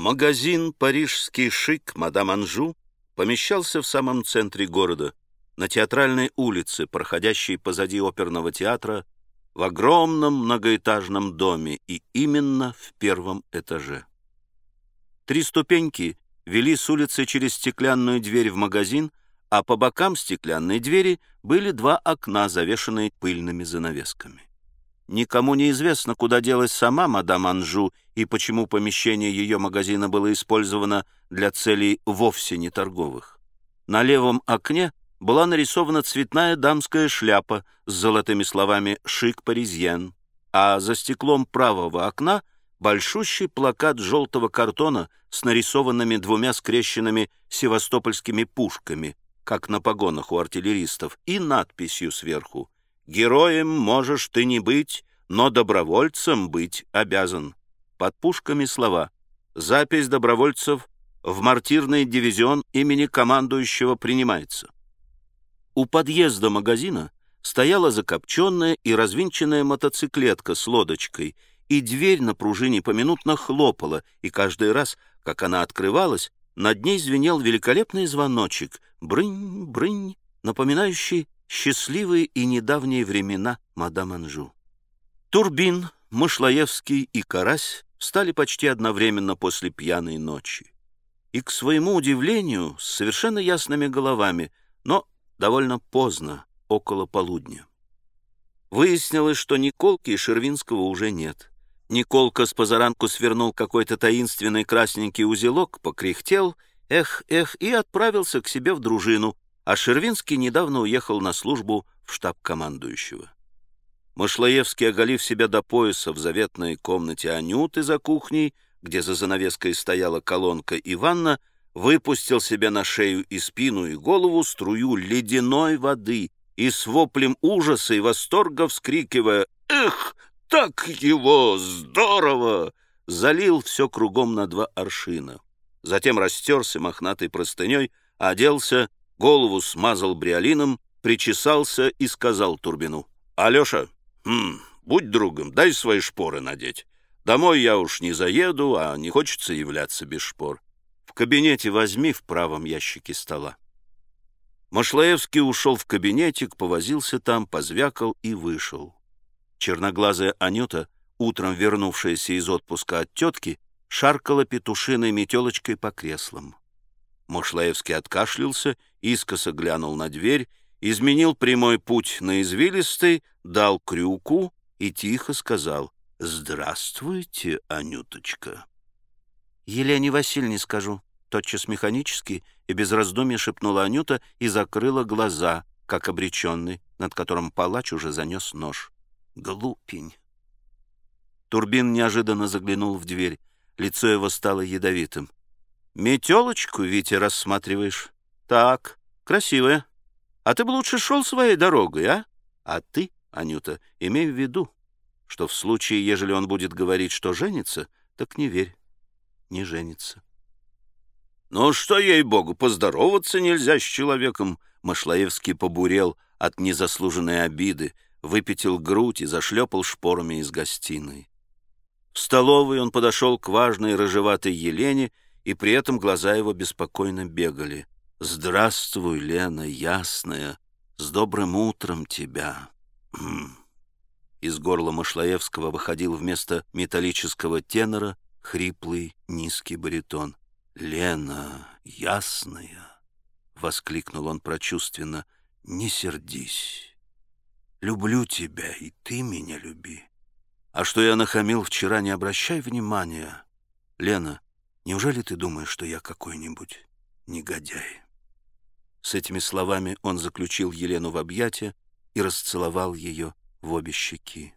Магазин «Парижский шик» мадам Анжу помещался в самом центре города, на театральной улице, проходящей позади оперного театра, в огромном многоэтажном доме и именно в первом этаже. Три ступеньки вели с улицы через стеклянную дверь в магазин, а по бокам стеклянной двери были два окна, завешенные пыльными занавесками. Никому не известно, куда делась сама мадам Анжу и почему помещение ее магазина было использовано для целей вовсе не торговых. На левом окне была нарисована цветная дамская шляпа с золотыми словами «Шик Паризьен», а за стеклом правого окна большущий плакат желтого картона с нарисованными двумя скрещенными севастопольскими пушками, как на погонах у артиллеристов, и надписью сверху Героем можешь ты не быть, но добровольцем быть обязан. Под пушками слова. Запись добровольцев в мартирный дивизион имени командующего принимается. У подъезда магазина стояла закопченная и развинченная мотоциклетка с лодочкой, и дверь на пружине поминутно хлопала, и каждый раз, как она открывалась, над ней звенел великолепный звоночек, брынь-брынь, напоминающий Счастливые и недавние времена мадам Анжу. Турбин, Мышлоевский и Карась встали почти одновременно после пьяной ночи. И, к своему удивлению, с совершенно ясными головами, но довольно поздно, около полудня. Выяснилось, что Николки и Шервинского уже нет. Николка с позаранку свернул какой-то таинственный красненький узелок, покряхтел, эх, эх, и отправился к себе в дружину, а Шервинский недавно уехал на службу в штаб командующего. Машлаевский, оголив себя до пояса в заветной комнате Анюты за кухней, где за занавеской стояла колонка и ванна, выпустил себе на шею и спину и голову струю ледяной воды и с воплем ужаса и восторга вскрикивая «Эх, так его! Здорово!» залил все кругом на два аршина. Затем растерся мохнатой простыней, оделся голову смазал бриолином, причесался и сказал Турбину. «Алеша, хм, будь другом, дай свои шпоры надеть. Домой я уж не заеду, а не хочется являться без шпор. В кабинете возьми в правом ящике стола». Машлаевский ушел в кабинетик, повозился там, позвякал и вышел. Черноглазая Анюта, утром вернувшаяся из отпуска от тетки, шаркала петушиной метелочкой по креслам. Мошлаевский откашлялся, искоса глянул на дверь, изменил прямой путь на извилистый, дал крюку и тихо сказал «Здравствуйте, Анюточка». «Елене Васильевне скажу», тотчас механически и без раздумья шепнула Анюта и закрыла глаза, как обреченный, над которым палач уже занес нож. Глупень. Турбин неожиданно заглянул в дверь. Лицо его стало ядовитым. Метелочку, Витя, рассматриваешь? Так, красивая. А ты бы лучше шел своей дорогой, а? А ты, Анюта, имей в виду, что в случае, ежели он будет говорить, что женится, так не верь, не женится. Ну что, ей-богу, поздороваться нельзя с человеком. Машлаевский побурел от незаслуженной обиды, выпятил грудь и зашлепал шпорами из гостиной. В столовой он подошел к важной рыжеватой Елене и при этом глаза его беспокойно бегали. «Здравствуй, Лена, ясная, с добрым утром тебя!» Из горла Машлаевского выходил вместо металлического тенора хриплый низкий баритон. «Лена, ясная!» — воскликнул он прочувственно. «Не сердись. Люблю тебя, и ты меня люби. А что я нахамил вчера, не обращай внимания. Лена, Неужели ты думаешь, что я какой-нибудь негодяй?» С этими словами он заключил Елену в объятия и расцеловал ее в обе щеки.